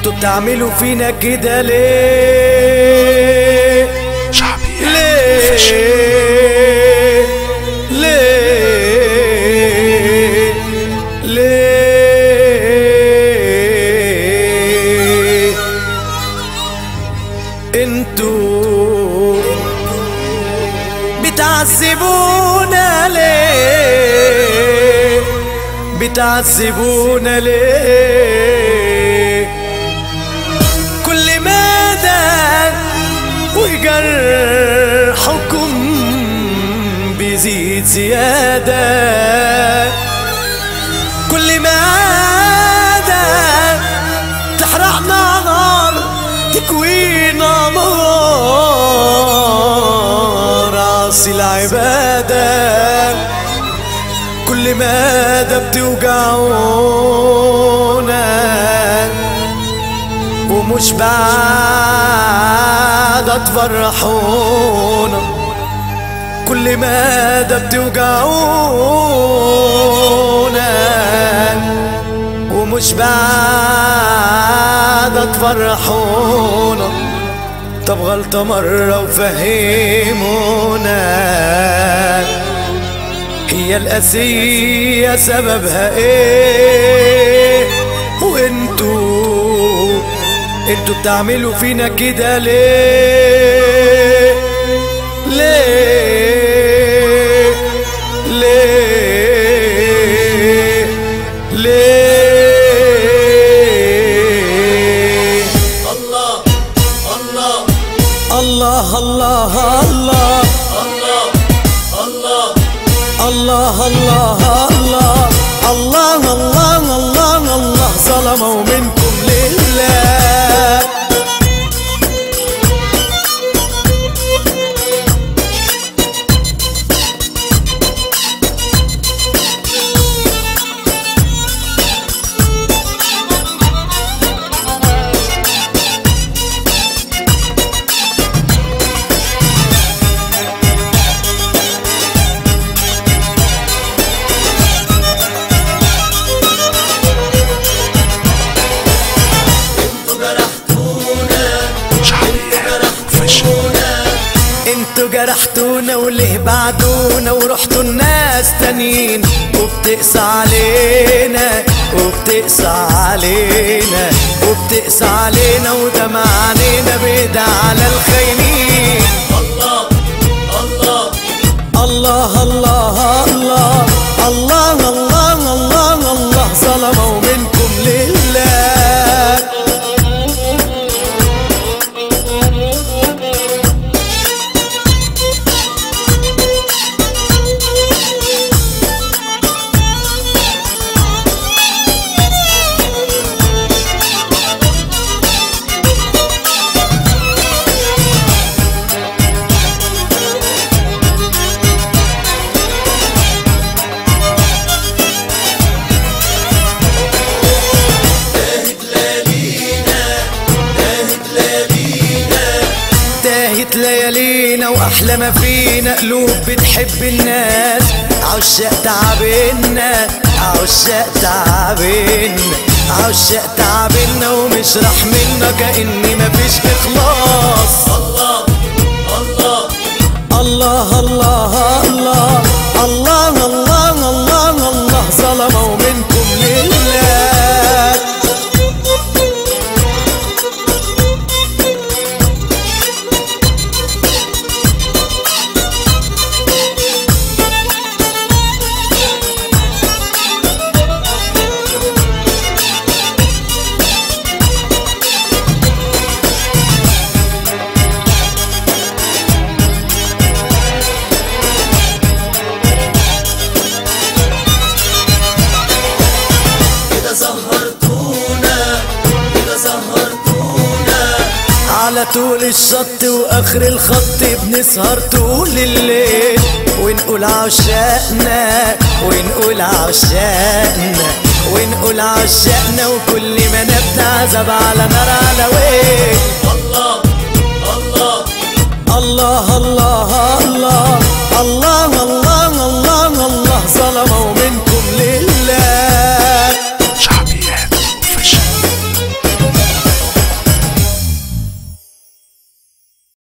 بتعملوا فينا كده ليه؟ شعبي ليه؟ ليه؟ ليه؟ أنتوا بتعذبونا ليه؟ بتعذبونا ليه؟ وجرحكم بيزيد زيادة. كل مدى تحرقنا نار تكوينا نار عاصي العبادة. كل مدى بتوجعونا ومش بعد تفرحونا كل مدى بتوجعونا. ومش بعد تفرحونا طب غلطة مرة وفهمونا. هي القاسية سببها إيه؟ أنتوا بتعملوا فينا كده ليه ليه ليه ليه الله الله الله الله الله الله الله الله الله أنتوا جرحتونا وليه بعدونا ورحتوا الناس تانيين وبتقسى علينا وبتقسى علينا وبتقسى علينا ودمع علينا بيد على الخاينين. ليالينا وأحلى ما فينا. قلوب بتحب الناس. عشاق تعبنا عشاق تعبنا عشاق تعبنا. ومش راح منا كأني مفيش إخلاص. الله الله الله. الله الله. طول الشط وآخر الخط بنسهر طول الليل. ونقول عشاقنا ونقول عشاقنا ونقول عشاقنا وكل ما نتعذب على نار على وين الله الله الله الله